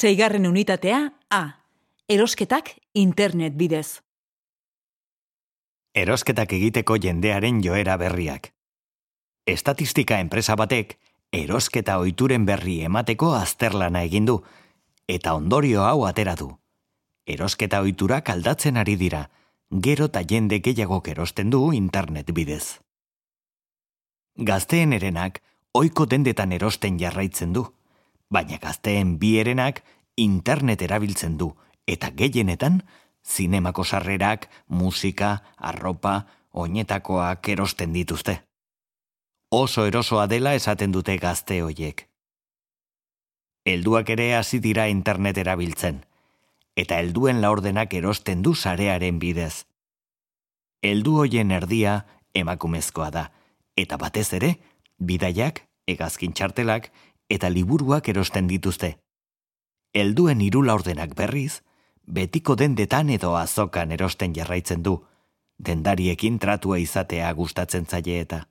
Zeigarren unitatea A. Erosketak internet bidez. Erosketak egiteko jendearen joera berriak. Estatistika enpresa batek erosketa ohituren berri emateko azterlana egin du eta ondorio hau atera du. Erosketa ohiturak aldatzen ari dira, gero ta jende gehiago erosten du internet bidez. Gazteen erenak oiko dendetan erosten jarraitzen du, baina gazteen bi erenak internet erabiltzen du eta gehienetan zinemako sarrerak, musika, arropa, oinetakoak erosten dituzte. Oso erosoa dela esaten dute gazte hoiek. Helduak ere hasi dira internet erabiltzen, eta helduen laordenak erosten du sarearen bidez. Heldu hoien erdia emakumezkoa da, eta batez ere, bidaiak, egazkin txartelak eta liburuak erosten dituzte. Helduen hiru laordenak berriz, betiko dendetan edo azokan erosten jarraitzen du, dendariekin tratua izatea gustatzen zaie eta.